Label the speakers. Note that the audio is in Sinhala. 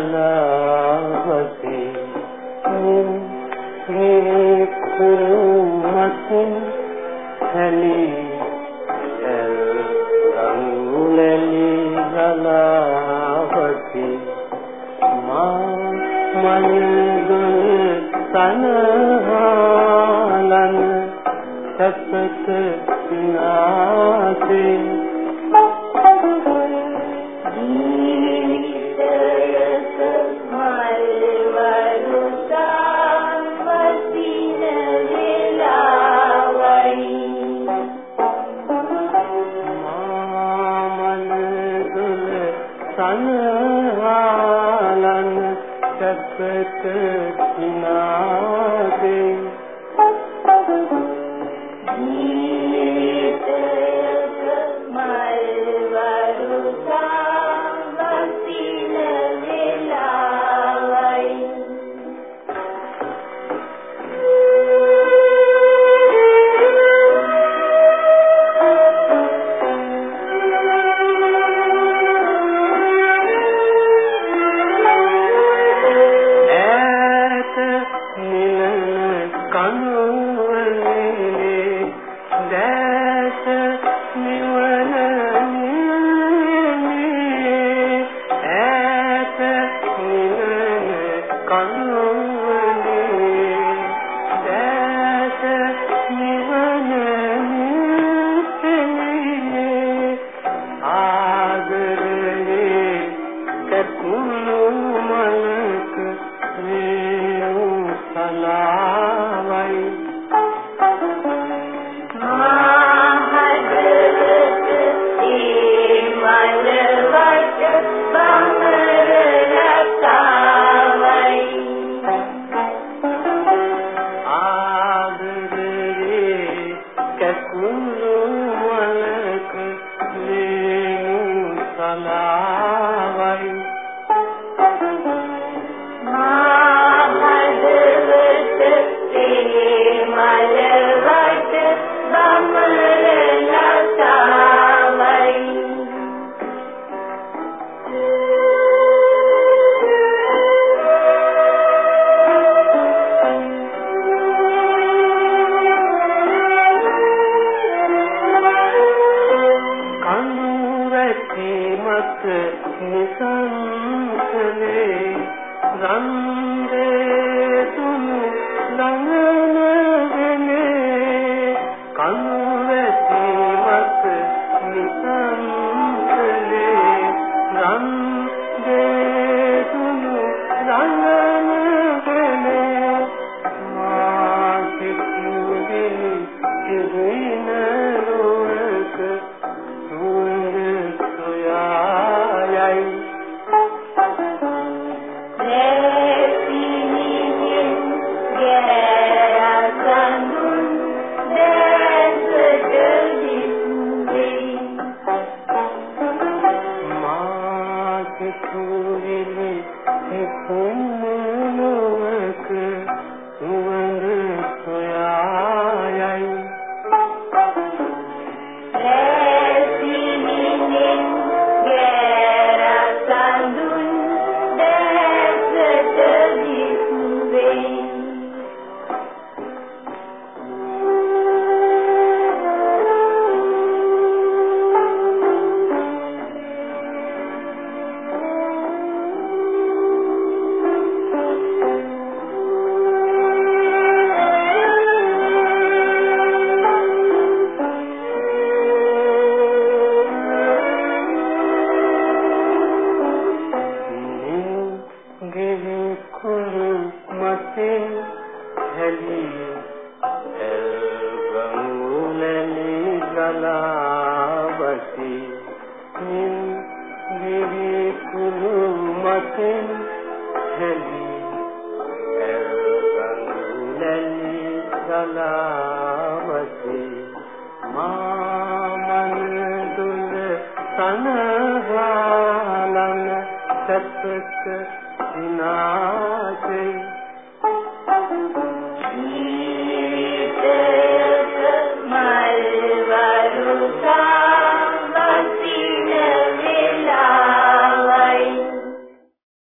Speaker 1: සනාවති මේ කුරුමතින් හැලී රංගුලලි සනාවති මා මනිදුන් සනහාලන සත්ත නාසේ තනවාලන සැපට කිනා ككل නිසංසනේ රන්දේ තුන් ළඟනවනේ කන්වැසීමත් නිසංසනේ රන්දේ ekuvile ekunnuk uvandu සනහාලන සත්‍යක විනාශේ